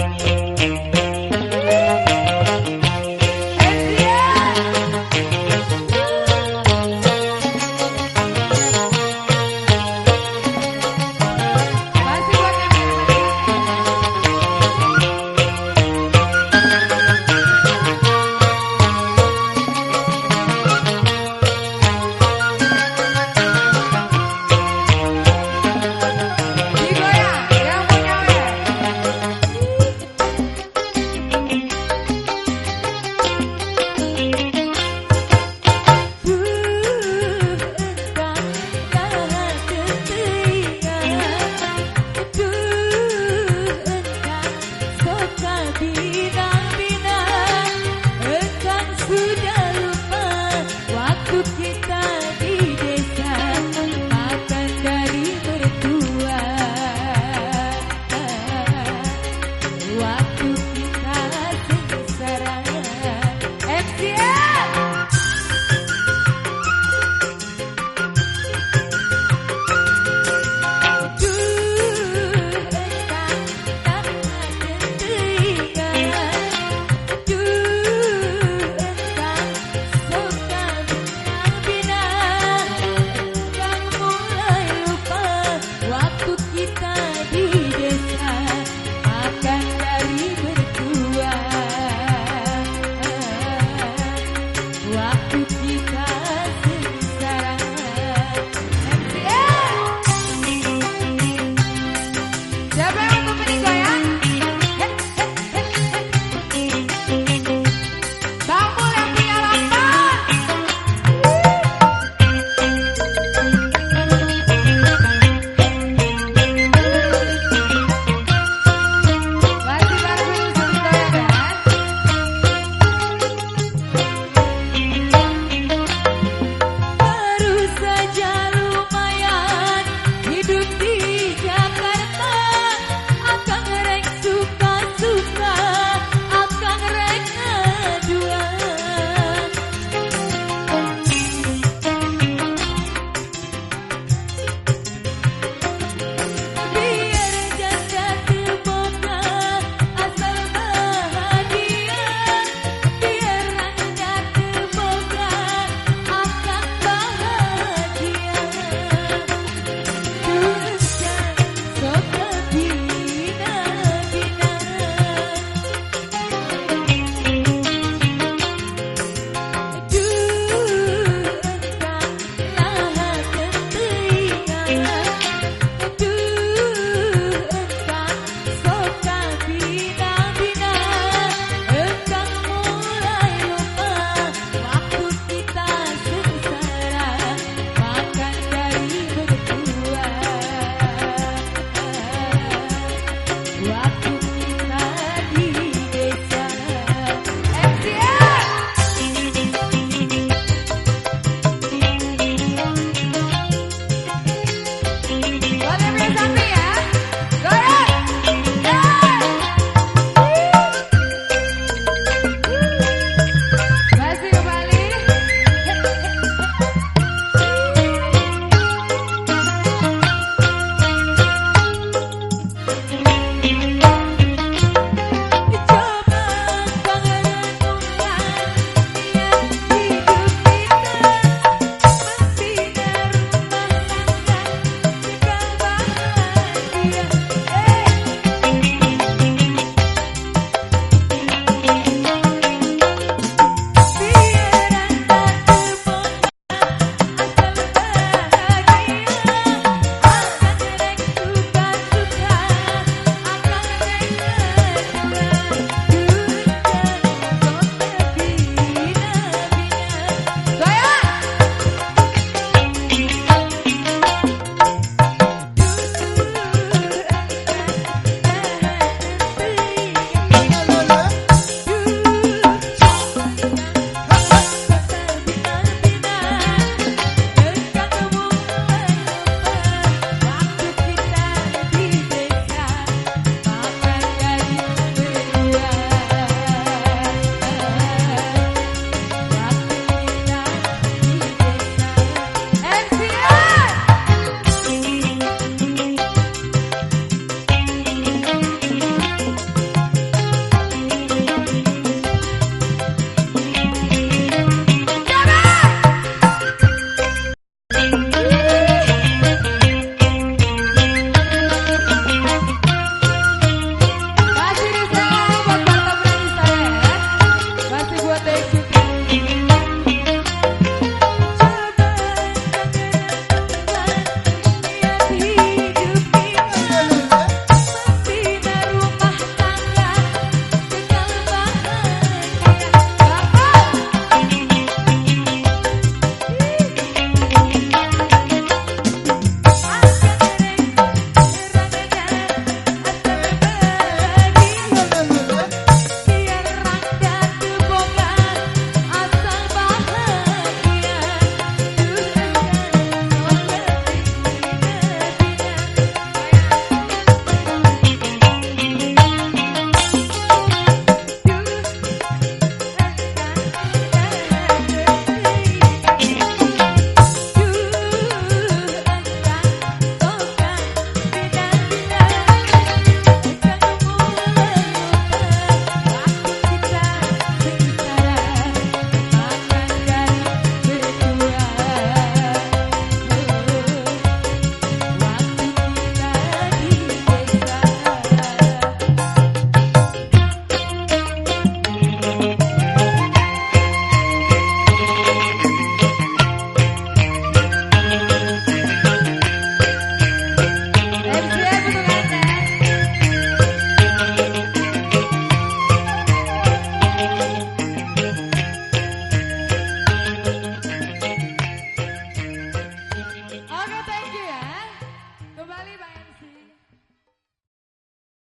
Thank you. you